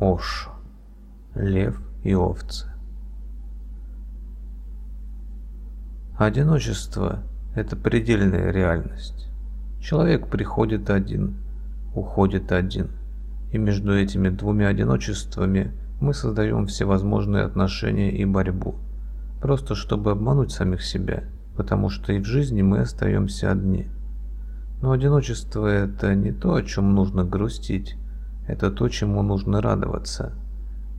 Ошо. Лев и овцы. Одиночество – это предельная реальность. Человек приходит один, уходит один. И между этими двумя одиночествами мы создаем всевозможные отношения и борьбу. Просто чтобы обмануть самих себя, потому что и в жизни мы остаемся одни. Но одиночество – это не то, о чем нужно грустить, это то, чему нужно радоваться.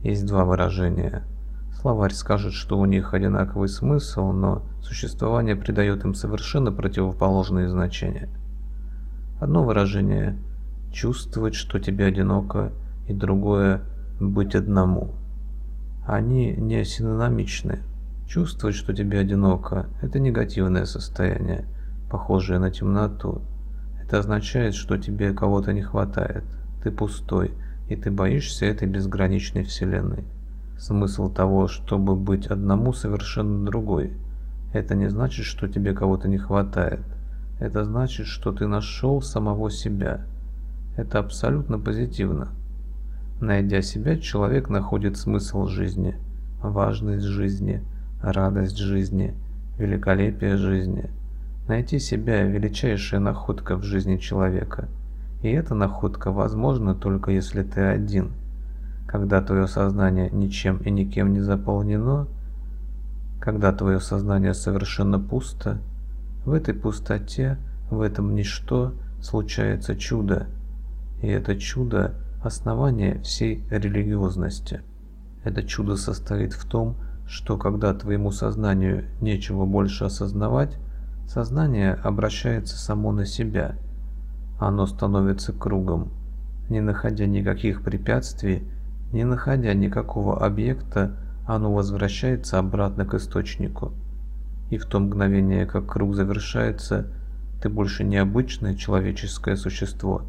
Есть два выражения. Словарь скажет, что у них одинаковый смысл, но существование придает им совершенно противоположные значения. Одно выражение – чувствовать, что тебе одиноко, и другое – быть одному. Они не синонимичны. Чувствовать, что тебе одиноко – это негативное состояние, похожее на темноту. Это означает, что тебе кого-то не хватает – ты пустой, и ты боишься этой безграничной вселенной. Смысл того, чтобы быть одному, совершенно другой. Это не значит, что тебе кого-то не хватает. Это значит, что ты нашел самого себя. Это абсолютно позитивно. Найдя себя, человек находит смысл жизни, важность жизни, радость жизни, великолепие жизни. Найти себя – величайшая находка в жизни человека – и эта находка возможна только если ты один. Когда твое сознание ничем и никем не заполнено, когда твое сознание совершенно пусто, в этой пустоте, в этом ничто случается чудо. И это чудо – основание всей религиозности. Это чудо состоит в том, что когда твоему сознанию нечего больше осознавать, сознание обращается само на себя – оно становится кругом. Не находя никаких препятствий, не находя никакого объекта, оно возвращается обратно к источнику. И в то мгновение, как круг завершается, ты больше не обычное человеческое существо.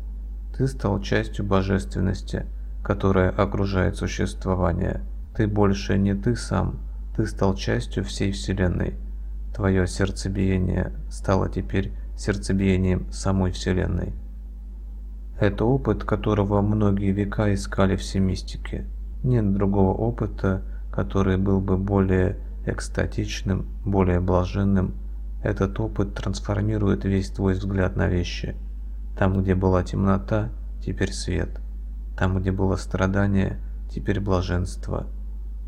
Ты стал частью божественности, которая окружает существование. Ты больше не ты сам, ты стал частью всей Вселенной. Твое сердцебиение стало теперь сердцебиением самой Вселенной. Это опыт, которого многие века искали все мистики. Нет другого опыта, который был бы более экстатичным, более блаженным. Этот опыт трансформирует весь твой взгляд на вещи. Там, где была темнота, теперь свет. Там, где было страдание, теперь блаженство.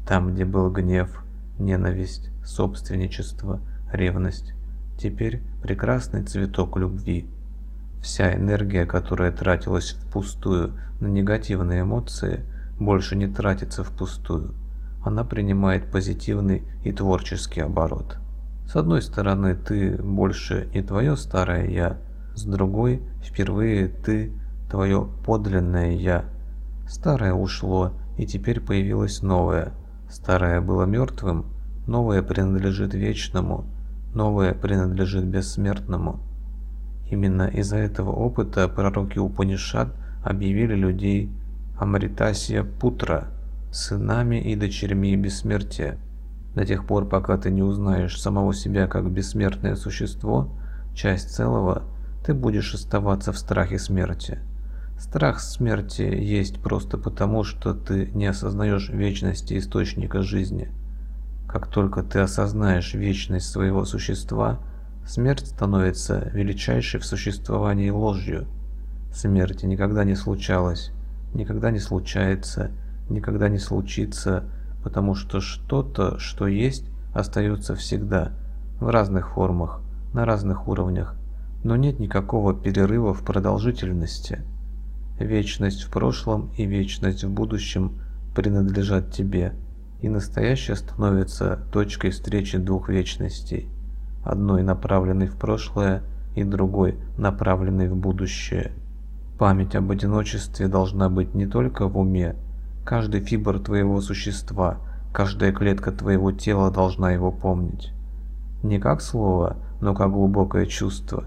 Там, где был гнев, ненависть, собственничество, ревность, теперь прекрасный цветок любви. Вся энергия, которая тратилась впустую на негативные эмоции, больше не тратится впустую. Она принимает позитивный и творческий оборот. С одной стороны, ты больше не твое старое «я», с другой, впервые ты твое подлинное «я». Старое ушло, и теперь появилось новое. Старое было мертвым, новое принадлежит вечному, новое принадлежит бессмертному. Именно из-за этого опыта пророки Упанишад объявили людей Амритасия Путра, сынами и дочерьми бессмертия. До тех пор, пока ты не узнаешь самого себя как бессмертное существо, часть целого, ты будешь оставаться в страхе смерти. Страх смерти есть просто потому, что ты не осознаешь вечности источника жизни. Как только ты осознаешь вечность своего существа – Смерть становится величайшей в существовании ложью. Смерти никогда не случалось, никогда не случается, никогда не случится, потому что что-то, что есть, остается всегда, в разных формах, на разных уровнях, но нет никакого перерыва в продолжительности. Вечность в прошлом и вечность в будущем принадлежат тебе, и настоящее становится точкой встречи двух вечностей одной направленной в прошлое и другой направленной в будущее. Память об одиночестве должна быть не только в уме, каждый фибр твоего существа, каждая клетка твоего тела должна его помнить. Не как слово, но как глубокое чувство.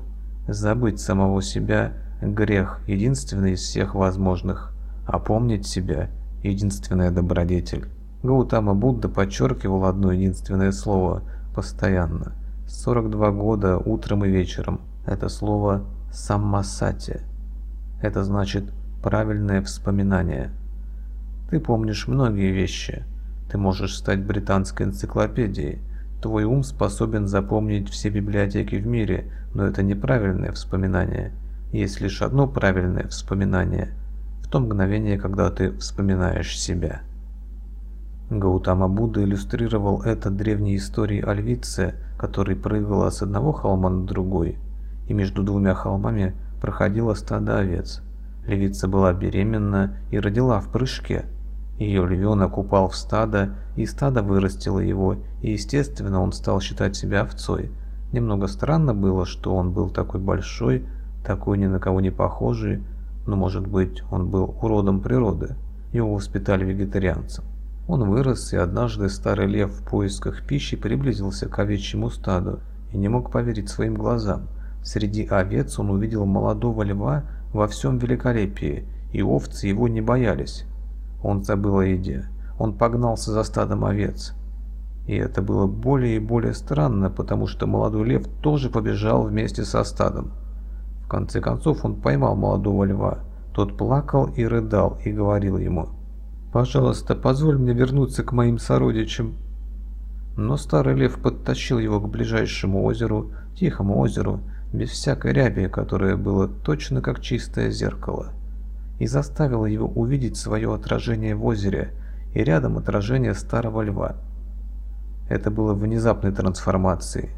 Забыть самого себя – грех, единственный из всех возможных, а помнить себя – единственная добродетель. Гаутама Будда подчеркивал одно единственное слово постоянно – 42 года утром и вечером. Это слово «саммасати». Это значит «правильное вспоминание». Ты помнишь многие вещи. Ты можешь стать британской энциклопедией. Твой ум способен запомнить все библиотеки в мире, но это неправильное вспоминание. Есть лишь одно правильное вспоминание – в то мгновение, когда ты вспоминаешь себя. Гаутама Будда иллюстрировал это древней историей о львице, которая прыгала с одного холма на другой, и между двумя холмами проходило стадо овец. Львица была беременна и родила в прыжке. Ее львенок упал в стадо, и стадо вырастило его, и естественно он стал считать себя овцой. Немного странно было, что он был такой большой, такой ни на кого не похожий, но может быть он был уродом природы. Его воспитали вегетарианцем. Он вырос, и однажды старый лев в поисках пищи приблизился к овечьему стаду и не мог поверить своим глазам. Среди овец он увидел молодого льва во всем великолепии, и овцы его не боялись. Он забыл о еде. Он погнался за стадом овец. И это было более и более странно, потому что молодой лев тоже побежал вместе со стадом. В конце концов он поймал молодого льва. Тот плакал и рыдал и говорил ему, «Пожалуйста, позволь мне вернуться к моим сородичам». Но старый лев подтащил его к ближайшему озеру, тихому озеру, без всякой ряби, которое было точно как чистое зеркало, и заставил его увидеть свое отражение в озере и рядом отражение старого льва. Это было внезапной трансформацией.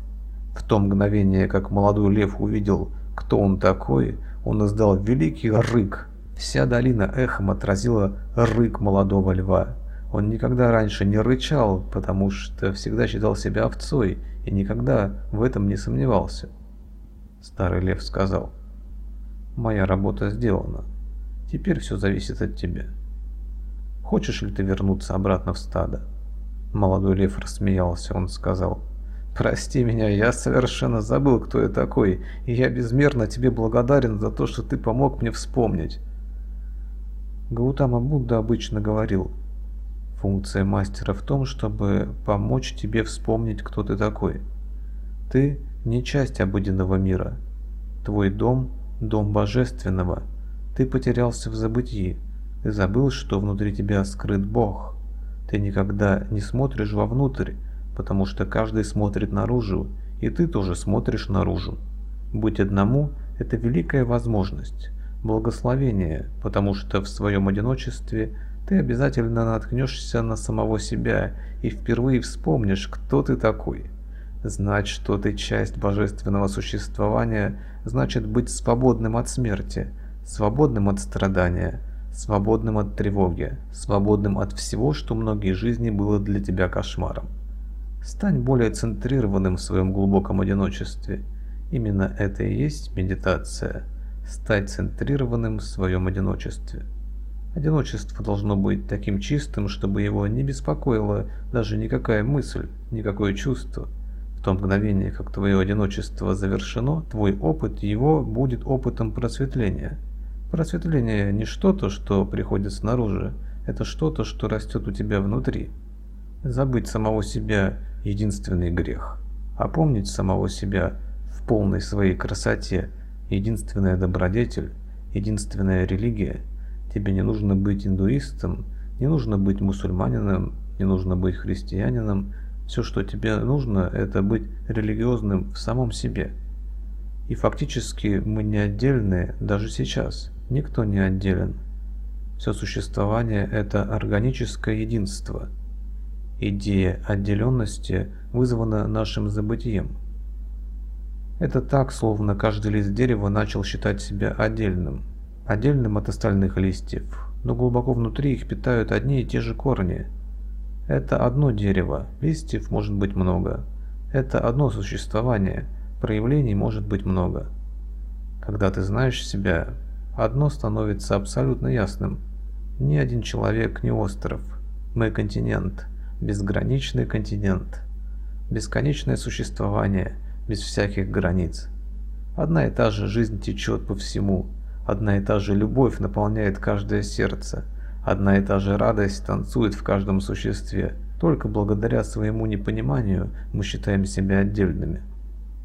В то мгновение, как молодой лев увидел кто он такой, он издал великий рык. Вся долина эхом отразила рык молодого льва. Он никогда раньше не рычал, потому что всегда считал себя овцой и никогда в этом не сомневался. Старый лев сказал, «Моя работа сделана. Теперь все зависит от тебя. Хочешь ли ты вернуться обратно в стадо?» Молодой лев рассмеялся, он сказал, Прости меня, я совершенно забыл, кто я такой, и я безмерно тебе благодарен за то, что ты помог мне вспомнить. Гаутама Будда обычно говорил, функция мастера в том, чтобы помочь тебе вспомнить, кто ты такой. Ты не часть обыденного мира. Твой дом – дом божественного. Ты потерялся в забытии. Ты забыл, что внутри тебя скрыт Бог. Ты никогда не смотришь вовнутрь, потому что каждый смотрит наружу, и ты тоже смотришь наружу. Быть одному – это великая возможность, благословение, потому что в своем одиночестве ты обязательно наткнешься на самого себя и впервые вспомнишь, кто ты такой. Знать, что ты часть божественного существования, значит быть свободным от смерти, свободным от страдания, свободным от тревоги, свободным от всего, что многие жизни было для тебя кошмаром. Стань более центрированным в своем глубоком одиночестве. Именно это и есть медитация. Стать центрированным в своем одиночестве. Одиночество должно быть таким чистым, чтобы его не беспокоила даже никакая мысль, никакое чувство. В то мгновение, как твое одиночество завершено, твой опыт его будет опытом просветления. Просветление не что-то, что приходит снаружи, это что-то, что растет у тебя внутри. Забыть самого себя – единственный грех. А помнить самого себя в полной своей красоте – единственная добродетель, единственная религия. Тебе не нужно быть индуистом, не нужно быть мусульманином, не нужно быть христианином. Все, что тебе нужно, это быть религиозным в самом себе. И фактически мы не отдельные даже сейчас. Никто не отделен. Все существование – это органическое единство – Идея отделенности вызвана нашим забытием. Это так, словно каждый лист дерева начал считать себя отдельным, отдельным от остальных листьев, но глубоко внутри их питают одни и те же корни. Это одно дерево, листьев может быть много. Это одно существование, проявлений может быть много. Когда ты знаешь себя, одно становится абсолютно ясным. Ни один человек не остров, мы континент – безграничный континент, бесконечное существование без всяких границ. Одна и та же жизнь течет по всему, одна и та же любовь наполняет каждое сердце, одна и та же радость танцует в каждом существе. Только благодаря своему непониманию мы считаем себя отдельными.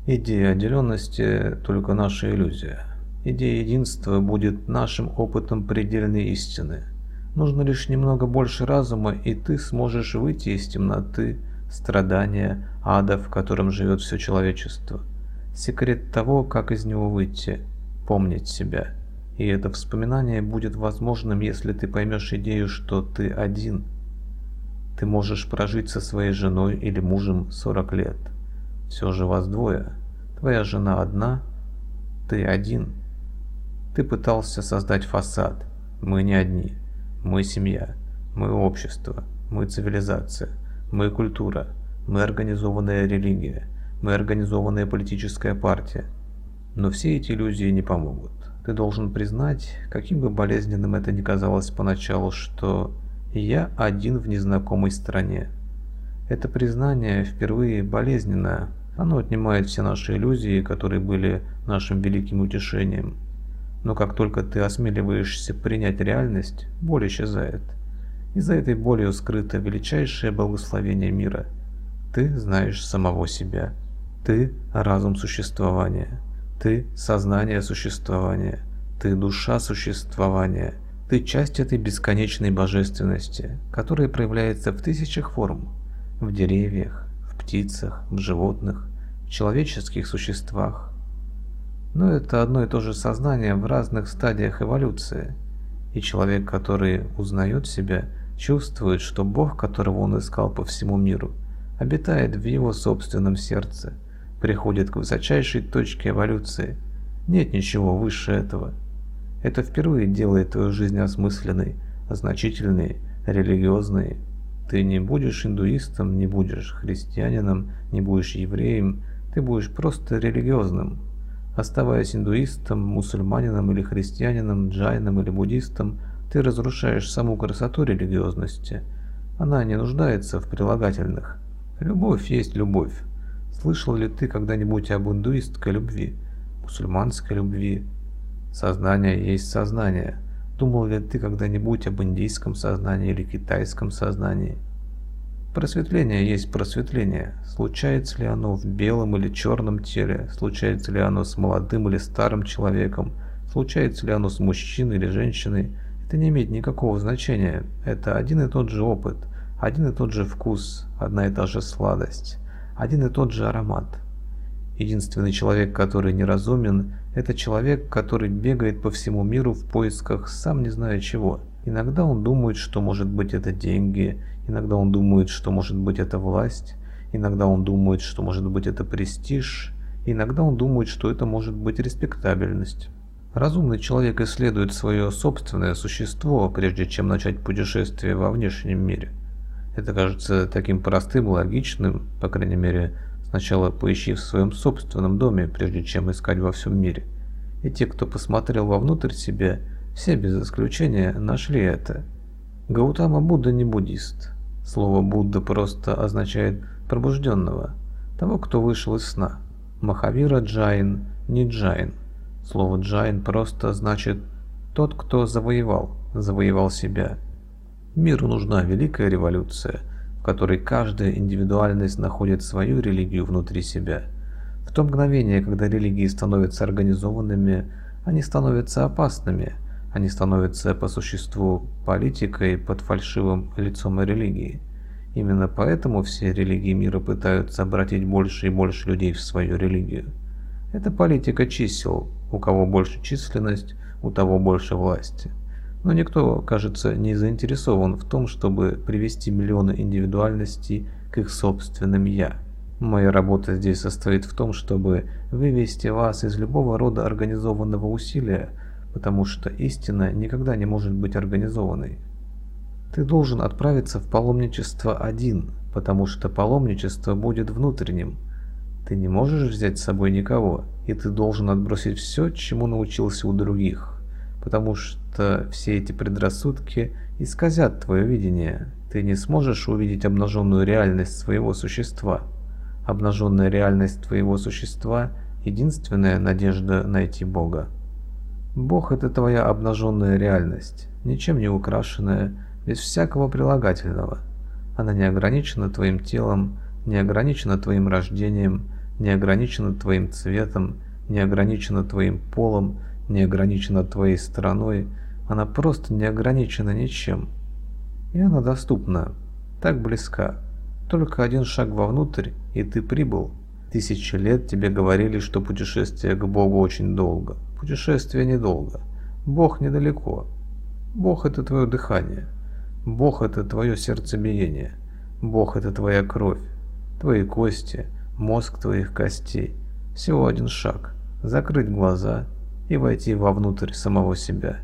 Идея отделенности – только наша иллюзия. Идея единства будет нашим опытом предельной истины. Нужно лишь немного больше разума, и ты сможешь выйти из темноты, страдания, ада, в котором живет все человечество. Секрет того, как из него выйти – помнить себя. И это вспоминание будет возможным, если ты поймешь идею, что ты один. Ты можешь прожить со своей женой или мужем 40 лет. Все же вас двое. Твоя жена одна, ты один. Ты пытался создать фасад. Мы не одни. Мы семья. Мы общество. Мы цивилизация. Мы культура. Мы организованная религия. Мы организованная политическая партия. Но все эти иллюзии не помогут. Ты должен признать, каким бы болезненным это ни казалось поначалу, что я один в незнакомой стране. Это признание впервые болезненное. Оно отнимает все наши иллюзии, которые были нашим великим утешением. Но как только ты осмеливаешься принять реальность, боль исчезает. И за этой болью скрыто величайшее благословение мира. Ты знаешь самого себя. Ты – разум существования. Ты – сознание существования. Ты – душа существования. Ты – часть этой бесконечной божественности, которая проявляется в тысячах форм. В деревьях, в птицах, в животных, в человеческих существах. Но это одно и то же сознание в разных стадиях эволюции. И человек, который узнает себя, чувствует, что Бог, которого он искал по всему миру, обитает в его собственном сердце, приходит к высочайшей точке эволюции. Нет ничего выше этого. Это впервые делает твою жизнь осмысленной, значительной, религиозной. Ты не будешь индуистом, не будешь христианином, не будешь евреем, ты будешь просто религиозным, Оставаясь индуистом, мусульманином или христианином, джайном или буддистом, ты разрушаешь саму красоту религиозности. Она не нуждается в прилагательных. Любовь есть любовь. Слышал ли ты когда-нибудь об индуистской любви, мусульманской любви? Сознание есть сознание. Думал ли ты когда-нибудь об индийском сознании или китайском сознании? Просветление есть просветление. Случается ли оно в белом или черном теле, случается ли оно с молодым или старым человеком, случается ли оно с мужчиной или женщиной, это не имеет никакого значения. Это один и тот же опыт, один и тот же вкус, одна и та же сладость, один и тот же аромат. Единственный человек, который неразумен, это человек, который бегает по всему миру в поисках сам не зная чего. Иногда он думает, что может быть это деньги, Иногда он думает, что может быть это власть, иногда он думает, что может быть это престиж, иногда он думает, что это может быть респектабельность. Разумный человек исследует свое собственное существо, прежде чем начать путешествие во внешнем мире. Это кажется таким простым, логичным, по крайней мере, сначала поищи в своем собственном доме, прежде чем искать во всем мире. И те, кто посмотрел вовнутрь себя, все без исключения нашли это. Гаутама Будда не буддист. Слово Будда просто означает «пробужденного», того, кто вышел из сна. Махавира Джайн не Джайн. Слово Джайн просто значит «тот, кто завоевал», завоевал себя. Миру нужна великая революция, в которой каждая индивидуальность находит свою религию внутри себя. В то мгновение, когда религии становятся организованными, они становятся опасными – они становятся по существу политикой под фальшивым лицом религии. Именно поэтому все религии мира пытаются обратить больше и больше людей в свою религию. Это политика чисел. У кого больше численность, у того больше власти. Но никто, кажется, не заинтересован в том, чтобы привести миллионы индивидуальностей к их собственным «я». Моя работа здесь состоит в том, чтобы вывести вас из любого рода организованного усилия, потому что истина никогда не может быть организованной. Ты должен отправиться в паломничество один, потому что паломничество будет внутренним. Ты не можешь взять с собой никого, и ты должен отбросить все, чему научился у других, потому что все эти предрассудки исказят твое видение. Ты не сможешь увидеть обнаженную реальность своего существа. Обнаженная реальность твоего существа – единственная надежда найти Бога. Бог – это твоя обнаженная реальность, ничем не украшенная, без всякого прилагательного. Она не ограничена твоим телом, не ограничена твоим рождением, не ограничена твоим цветом, не ограничена твоим полом, не ограничена твоей страной, Она просто не ограничена ничем. И она доступна, так близка. Только один шаг вовнутрь, и ты прибыл. Тысячи лет тебе говорили, что путешествие к Богу очень долго. Путешествие недолго. Бог недалеко. Бог – это твое дыхание. Бог – это твое сердцебиение. Бог – это твоя кровь, твои кости, мозг твоих костей. Всего один шаг. Закрыть глаза и войти вовнутрь самого себя.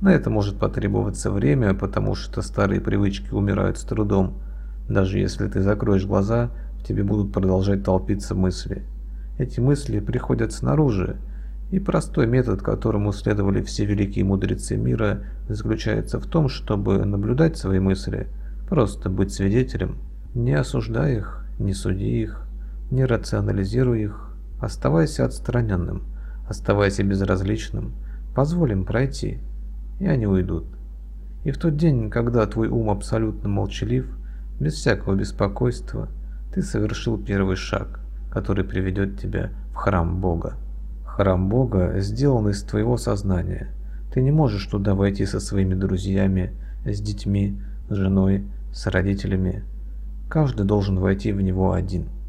На это может потребоваться время, потому что старые привычки умирают с трудом. Даже если ты закроешь глаза, в тебе будут продолжать толпиться мысли. Эти мысли приходят снаружи, и простой метод, которому следовали все великие мудрецы мира, заключается в том, чтобы наблюдать свои мысли, просто быть свидетелем, не осуждая их, не суди их, не рационализируй их, оставайся отстраненным, оставайся безразличным, позволим пройти – и они уйдут. И в тот день, когда твой ум абсолютно молчалив, без всякого беспокойства, ты совершил первый шаг, который приведет тебя в храм Бога. Храм Бога сделан из твоего сознания. Ты не можешь туда войти со своими друзьями, с детьми, с женой, с родителями. Каждый должен войти в него один –